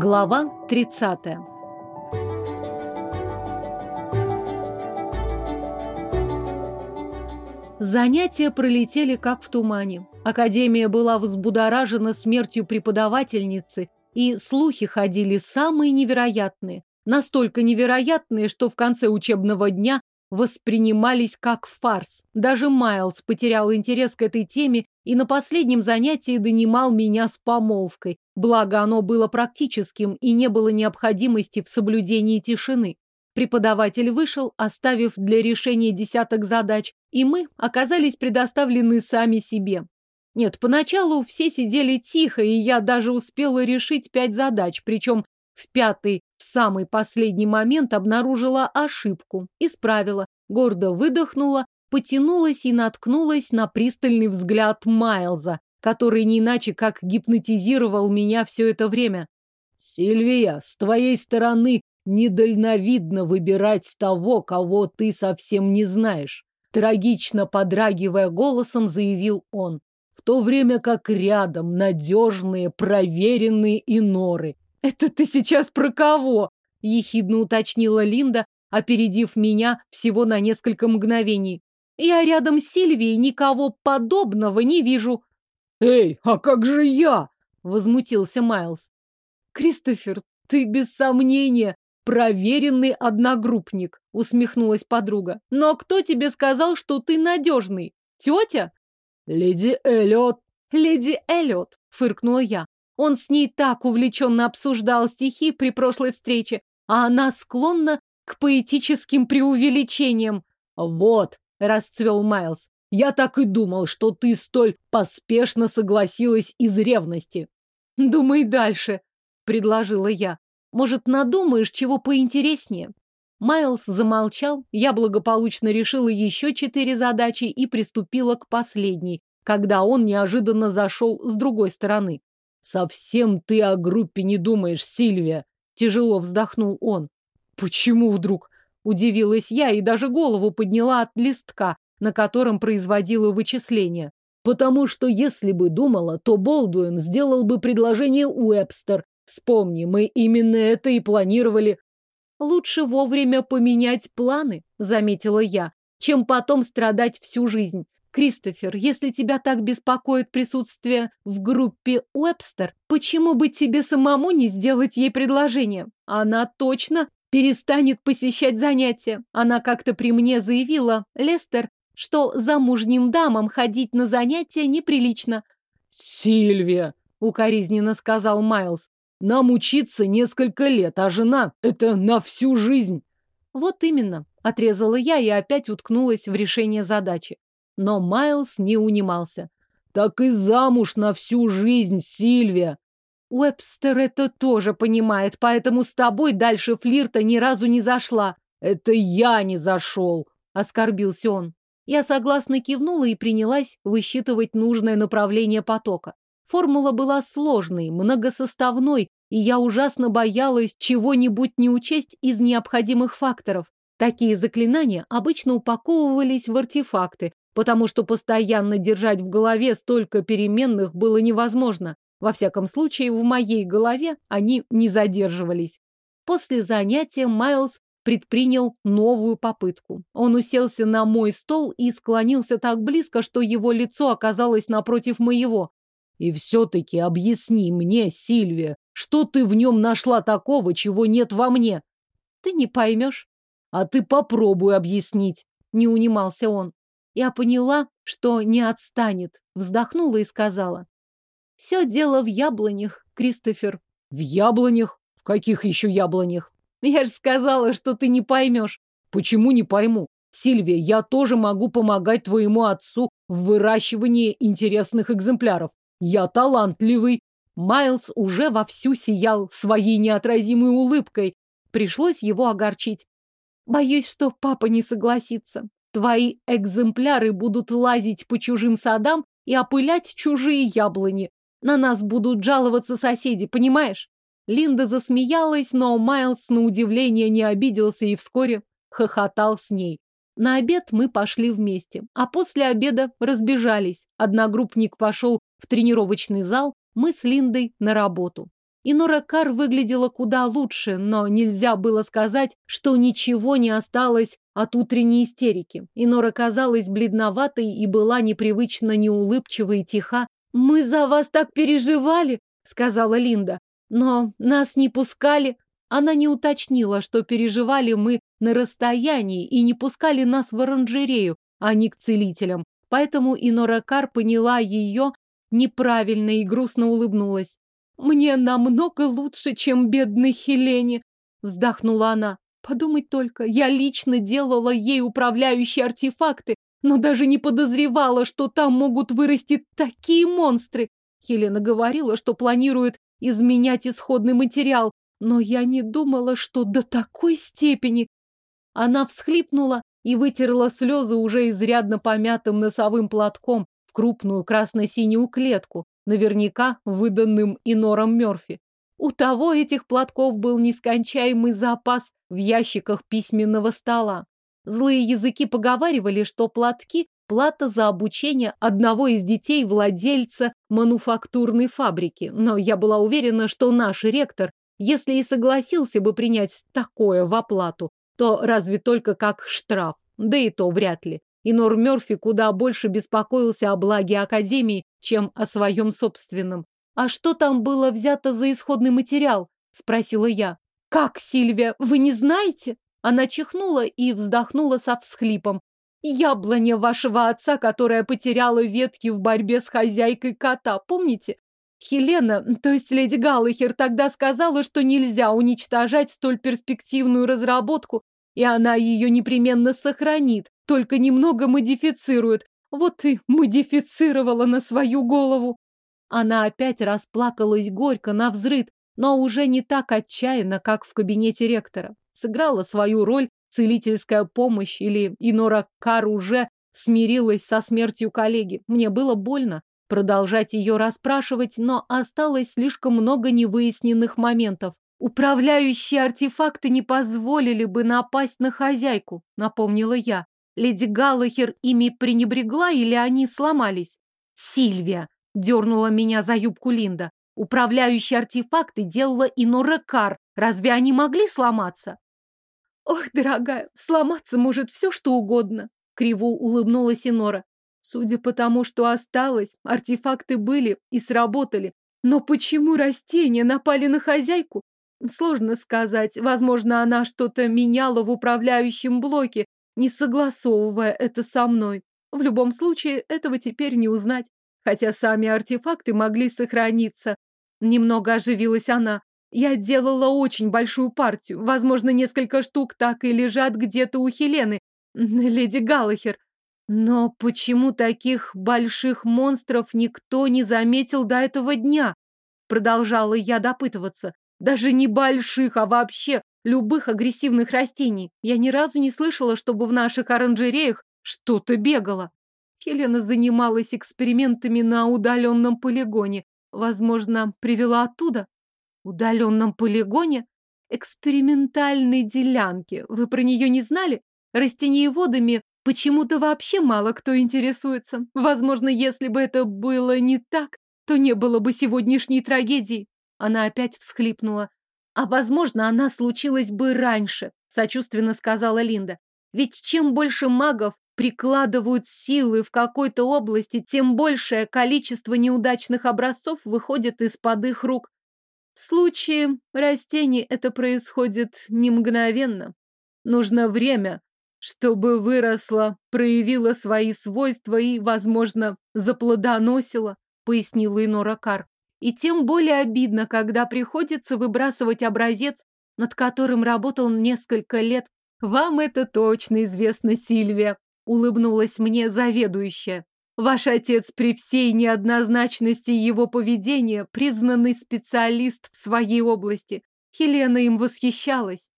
Глава 30. Занятия пролетели как в тумане. Академия была взбудоражена смертью преподавательницы, и слухи ходили самые невероятные. Настолько невероятные, что в конце учебного дня воспринимались как фарс. Даже Майлз потерял интерес к этой теме и на последнем занятии донимал меня с помолвкой, благо оно было практическим и не было необходимости в соблюдении тишины. Преподаватель вышел, оставив для решения десяток задач, и мы оказались предоставлены сами себе. Нет, поначалу все сидели тихо, и я даже успела решить пять задач, причем в пятый, в самый последний момент обнаружила ошибку, исправила, гордо выдохнула, потянулась и наткнулась на пристальный взгляд Майлза, который не иначе как гипнотизировал меня все это время. «Сильвия, с твоей стороны недальновидно выбирать того, кого ты совсем не знаешь», трагично подрагивая голосом, заявил он. В то время как рядом надежные, проверенные иноры, «Это ты сейчас про кого?» – ехидно уточнила Линда, опередив меня всего на несколько мгновений. «Я рядом с Сильвией никого подобного не вижу». «Эй, а как же я?» – возмутился Майлз. «Кристофер, ты без сомнения проверенный одногруппник», – усмехнулась подруга. «Но кто тебе сказал, что ты надежный? Тетя?» «Леди Эллиот». «Леди Эллиот», – фыркнула я. Он с ней так увлеченно обсуждал стихи при прошлой встрече, а она склонна к поэтическим преувеличениям. «Вот», — расцвел Майлз, — «я так и думал, что ты столь поспешно согласилась из ревности». «Думай дальше», — предложила я. «Может, надумаешь чего поинтереснее?» Майлз замолчал, я благополучно решила еще четыре задачи и приступила к последней, когда он неожиданно зашел с другой стороны. Совсем ты о группе не думаешь, Сильвия. Тяжело вздохнул он. Почему вдруг? Удивилась я и даже голову подняла от листка, на котором производила вычисления. Потому что если бы думала, то Болдуин сделал бы предложение Уэбстер. Вспомни, мы именно это и планировали. Лучше вовремя поменять планы, заметила я, чем потом страдать всю жизнь. Кристофер, если тебя так беспокоит присутствие в группе Уэбстер, почему бы тебе самому не сделать ей предложение? Она точно перестанет посещать занятия. Она как-то при мне заявила, Лестер, что замужним дамам ходить на занятия неприлично. «Сильвия!» — укоризненно сказал Майлз. «Нам учиться несколько лет, а жена — это на всю жизнь!» «Вот именно!» — отрезала я и опять уткнулась в решение задачи. Но Майлз не унимался. Так и замуж на всю жизнь, Сильвия. Уэбстер это тоже понимает, поэтому с тобой дальше флирта ни разу не зашла. Это я не зашел, оскорбился он. Я согласно кивнула и принялась высчитывать нужное направление потока. Формула была сложной, многосоставной, и я ужасно боялась чего-нибудь не учесть из необходимых факторов. Такие заклинания обычно упаковывались в артефакты, потому что постоянно держать в голове столько переменных было невозможно. Во всяком случае, в моей голове они не задерживались. После занятия Майлз предпринял новую попытку. Он уселся на мой стол и склонился так близко, что его лицо оказалось напротив моего. «И все-таки объясни мне, Сильвия, что ты в нем нашла такого, чего нет во мне?» «Ты не поймешь». «А ты попробуй объяснить», — не унимался он. Я поняла, что не отстанет, вздохнула и сказала. Все дело в яблонях, Кристофер. В яблонях? В каких еще яблонях? Я же сказала, что ты не поймешь. Почему не пойму? Сильвия, я тоже могу помогать твоему отцу в выращивании интересных экземпляров. Я талантливый. Майлз уже вовсю сиял своей неотразимой улыбкой. Пришлось его огорчить. Боюсь, что папа не согласится. Твои экземпляры будут лазить по чужим садам и опылять чужие яблони. На нас будут жаловаться соседи, понимаешь? Линда засмеялась, но Майлз на удивление не обиделся и вскоре хохотал с ней. На обед мы пошли вместе, а после обеда разбежались. Одногруппник пошел в тренировочный зал, мы с Линдой на работу. И Нора Кар выглядела куда лучше, но нельзя было сказать, что ничего не осталось от утренней истерики. И Нора казалась бледноватой и была непривычно неулыбчива и тиха. «Мы за вас так переживали», — сказала Линда. «Но нас не пускали». Она не уточнила, что переживали мы на расстоянии и не пускали нас в оранжерею, а не к целителям. Поэтому и Нора Кар поняла ее неправильно и грустно улыбнулась. «Мне намного лучше, чем бедной Хелене», — вздохнула она. «Подумать только, я лично делала ей управляющие артефакты, но даже не подозревала, что там могут вырасти такие монстры. Хелена говорила, что планирует изменять исходный материал, но я не думала, что до такой степени. Она всхлипнула и вытерла слезы уже изрядно помятым носовым платком в крупную красно-синюю клетку, наверняка выданным Инором Мёрфи. У того этих платков был нескончаемый запас в ящиках письменного стола. Злые языки поговаривали, что платки – плата за обучение одного из детей владельца мануфактурной фабрики. Но я была уверена, что наш ректор, если и согласился бы принять такое в оплату, то разве только как штраф. Да и то вряд ли. И Нор Мёрфи куда больше беспокоился о благе Академии, чем о своем собственном. «А что там было взято за исходный материал?» – спросила я. «Как, Сильвия, вы не знаете?» Она чихнула и вздохнула со всхлипом. «Яблоня вашего отца, которая потеряла ветки в борьбе с хозяйкой кота, помните? Хелена, то есть леди Галлахер, тогда сказала, что нельзя уничтожать столь перспективную разработку, и она ее непременно сохранит, только немного модифицирует. Вот и модифицировала на свою голову. Она опять расплакалась горько на взрыд, но уже не так отчаянно, как в кабинете ректора. Сыграла свою роль целительская помощь или Инора Кар уже смирилась со смертью коллеги. Мне было больно продолжать ее расспрашивать, но осталось слишком много невыясненных моментов. Управляющие артефакты не позволили бы напасть на хозяйку, напомнила я. Леди Галлахер ими пренебрегла или они сломались? Сильвия дернула меня за юбку Линда. Управляющие артефакты делала и Норекар. Разве они могли сломаться? Ох, дорогая, сломаться может все, что угодно. Криво улыбнулась Инора. Судя по тому, что осталось, артефакты были и сработали. Но почему растения напали на хозяйку? Сложно сказать. Возможно, она что-то меняла в управляющем блоке, не согласовывая это со мной. В любом случае, этого теперь не узнать. Хотя сами артефакты могли сохраниться. Немного оживилась она. Я делала очень большую партию. Возможно, несколько штук так и лежат где-то у Хелены, леди Галлахер. Но почему таких больших монстров никто не заметил до этого дня? Продолжала я допытываться. Даже не больших, а вообще любых агрессивных растений. Я ни разу не слышала, чтобы в наших оранжереях что-то бегало. Хелена занималась экспериментами на удаленном полигоне. Возможно, привела оттуда? Удаленном полигоне? Экспериментальной делянке. Вы про нее не знали? Растениеводами почему-то вообще мало кто интересуется. Возможно, если бы это было не так, то не было бы сегодняшней трагедии. Она опять всхлипнула. А, возможно, она случилась бы раньше, сочувственно сказала Линда. Ведь чем больше магов прикладывают силы в какой-то области, тем большее количество неудачных образцов выходит из-под их рук. В случае растений это происходит не мгновенно. Нужно время, чтобы выросло, проявило свои свойства и, возможно, заплодоносило, пояснила Инора Кар. И тем более обидно, когда приходится выбрасывать образец, над которым работал несколько лет. Вам это точно известно, Сильвия, улыбнулась мне заведующая. Ваш отец при всей неоднозначности его поведения признанный специалист в своей области. Хелена им восхищалась.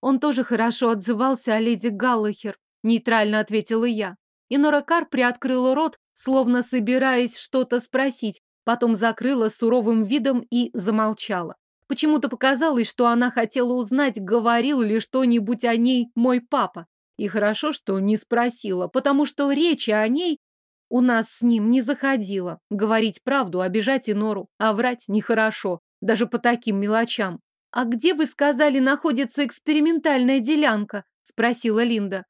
Он тоже хорошо отзывался о леди Галлахер, нейтрально ответила я. И Норакар приоткрыла рот, словно собираясь что-то спросить, потом закрыла суровым видом и замолчала. Почему-то показалось, что она хотела узнать, говорил ли что-нибудь о ней мой папа. И хорошо, что не спросила, потому что речи о ней у нас с ним не заходило. Говорить правду, обижать Инору, а врать нехорошо, даже по таким мелочам. «А где, вы сказали, находится экспериментальная делянка?» – спросила Линда.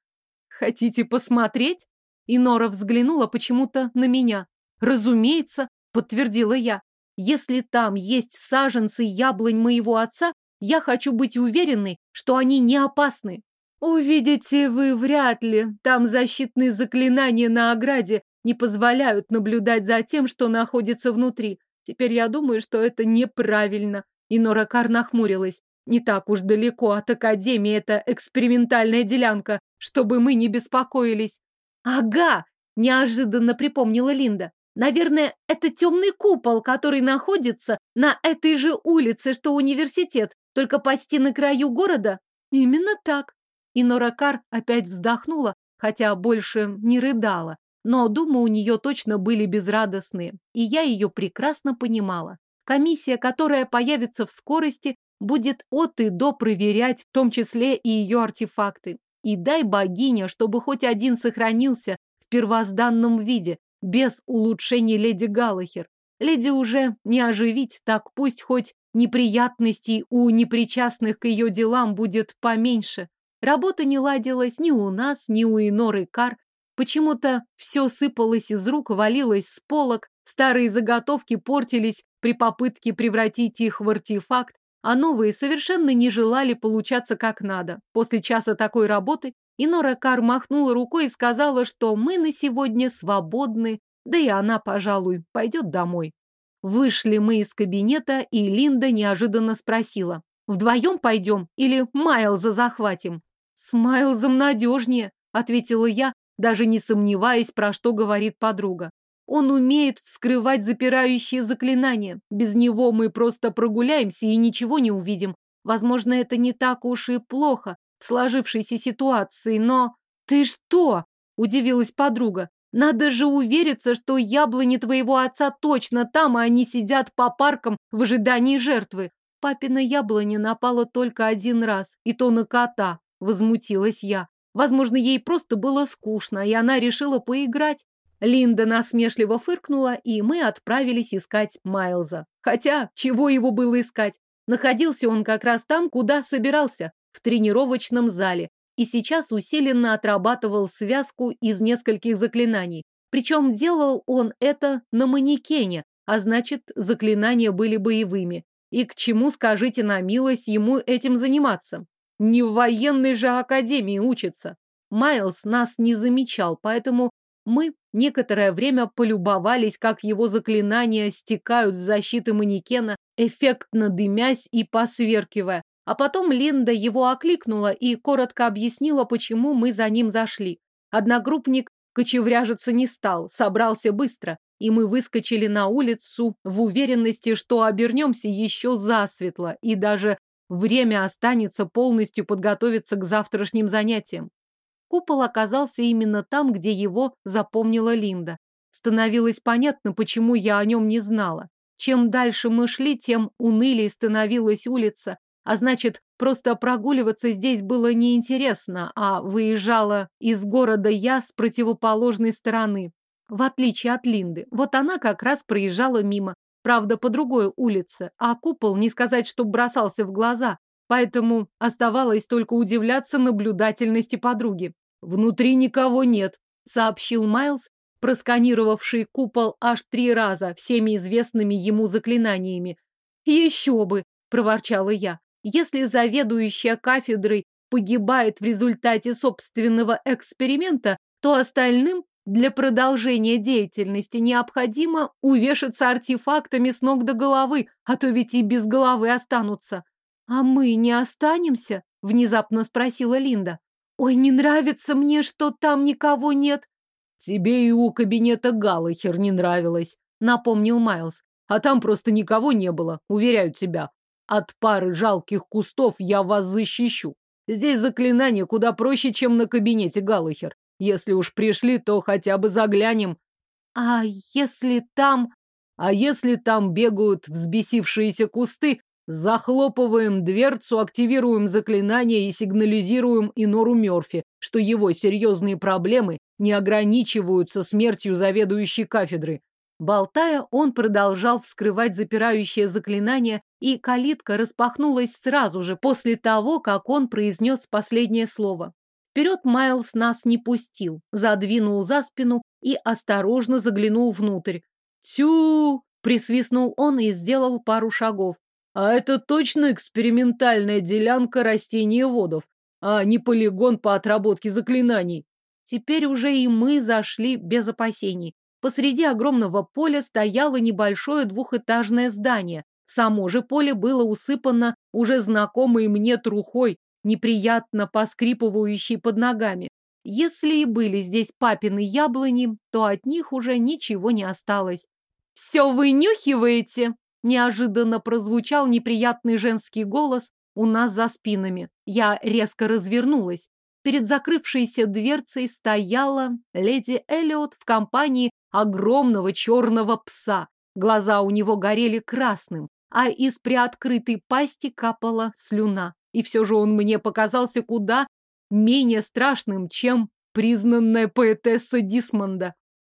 «Хотите посмотреть?» Инора взглянула почему-то на меня. «Разумеется», – подтвердила я. «Если там есть саженцы яблонь моего отца, я хочу быть уверенной, что они не опасны». «Увидите вы вряд ли. Там защитные заклинания на ограде не позволяют наблюдать за тем, что находится внутри. Теперь я думаю, что это неправильно. И Нора Кар нахмурилась. Не так уж далеко от Академии эта экспериментальная делянка, чтобы мы не беспокоились. Ага, неожиданно припомнила Линда. Наверное, это темный купол, который находится на этой же улице, что университет, только почти на краю города. Именно так. И Нора Кар опять вздохнула, хотя больше не рыдала. Но думы у нее точно были безрадостные, и я ее прекрасно понимала. Комиссия, которая появится в скорости, будет от и до проверять, в том числе и ее артефакты. И дай богиня, чтобы хоть один сохранился в первозданном виде, без улучшений леди Галлахер. Леди уже не оживить, так пусть хоть неприятностей у непричастных к ее делам будет поменьше. Работа не ладилась ни у нас, ни у Иноры Кар. Почему-то все сыпалось из рук, валилось с полок, старые заготовки портились при попытке превратить их в артефакт, а новые совершенно не желали получаться как надо. После часа такой работы Инора Кар махнула рукой и сказала, что мы на сегодня свободны, да и она, пожалуй, пойдет домой. Вышли мы из кабинета, и Линда неожиданно спросила, «Вдвоем пойдем или Майлза захватим?» «С Майлзом надежнее», — ответила я, даже не сомневаясь, про что говорит подруга. Он умеет вскрывать запирающие заклинания. Без него мы просто прогуляемся и ничего не увидим. Возможно, это не так уж и плохо в сложившейся ситуации, но... Ты что? Удивилась подруга. Надо же увериться, что яблони твоего отца точно там, а они сидят по паркам в ожидании жертвы. Папина яблоня напала только один раз, и то на кота, возмутилась я. Возможно, ей просто было скучно, и она решила поиграть. Линда насмешливо фыркнула, и мы отправились искать Майлза. Хотя, чего его было искать? Находился он как раз там, куда собирался, в тренировочном зале, и сейчас усиленно отрабатывал связку из нескольких заклинаний. Причем делал он это на манекене, а значит, заклинания были боевыми. И к чему, скажите на милость, ему этим заниматься? Не в военной же академии учится. Майлз нас не замечал, поэтому мы некоторое время полюбовались, как его заклинания стекают с защиты манекена, эффектно дымясь и посверкивая. А потом Линда его окликнула и коротко объяснила, почему мы за ним зашли. Одногруппник кочевряжиться не стал, собрался быстро, и мы выскочили на улицу в уверенности, что обернемся еще засветло, и даже время останется полностью подготовиться к завтрашним занятиям. Купол оказался именно там, где его запомнила Линда. Становилось понятно, почему я о нем не знала. Чем дальше мы шли, тем унылее становилась улица, а значит, просто прогуливаться здесь было неинтересно, а выезжала из города я с противоположной стороны. В отличие от Линды, вот она как раз проезжала мимо, правда, по другой улице, а купол, не сказать, что бросался в глаза, Поэтому оставалось только удивляться наблюдательности подруги. «Внутри никого нет», — сообщил Майлз, просканировавший купол аж три раза всеми известными ему заклинаниями. «Еще бы!» — проворчала я. «Если заведующая кафедрой погибает в результате собственного эксперимента, то остальным для продолжения деятельности необходимо увешаться артефактами с ног до головы, а то ведь и без головы останутся. «А мы не останемся?» — внезапно спросила Линда. «Ой, не нравится мне, что там никого нет». «Тебе и у кабинета Галлахер не нравилось», — напомнил Майлз. «А там просто никого не было, уверяю тебя. От пары жалких кустов я вас защищу. Здесь заклинание куда проще, чем на кабинете Галлахер. Если уж пришли, то хотя бы заглянем». «А если там...» «А если там бегают взбесившиеся кусты, Захлопываем дверцу, активируем заклинание и сигнализируем Инору Мёрфи, что его серьезные проблемы не ограничиваются смертью заведующей кафедры. Болтая, он продолжал вскрывать запирающее заклинание, и калитка распахнулась сразу же после того, как он произнес последнее слово. Вперед Майлз нас не пустил, задвинул за спину и осторожно заглянул внутрь. «Тю!» – присвистнул он и сделал пару шагов. А это точно экспериментальная делянка растениеводов, а не полигон по отработке заклинаний. Теперь уже и мы зашли без опасений. Посреди огромного поля стояло небольшое двухэтажное здание. Само же поле было усыпано уже знакомой мне трухой, неприятно поскрипывающей под ногами. Если и были здесь папины яблони, то от них уже ничего не осталось. «Все вынюхиваете?» Неожиданно прозвучал неприятный женский голос у нас за спинами. Я резко развернулась. Перед закрывшейся дверцей стояла леди Эллиот в компании огромного черного пса. Глаза у него горели красным, а из приоткрытой пасти капала слюна. И все же он мне показался куда менее страшным, чем признанная поэтесса Дисмонда.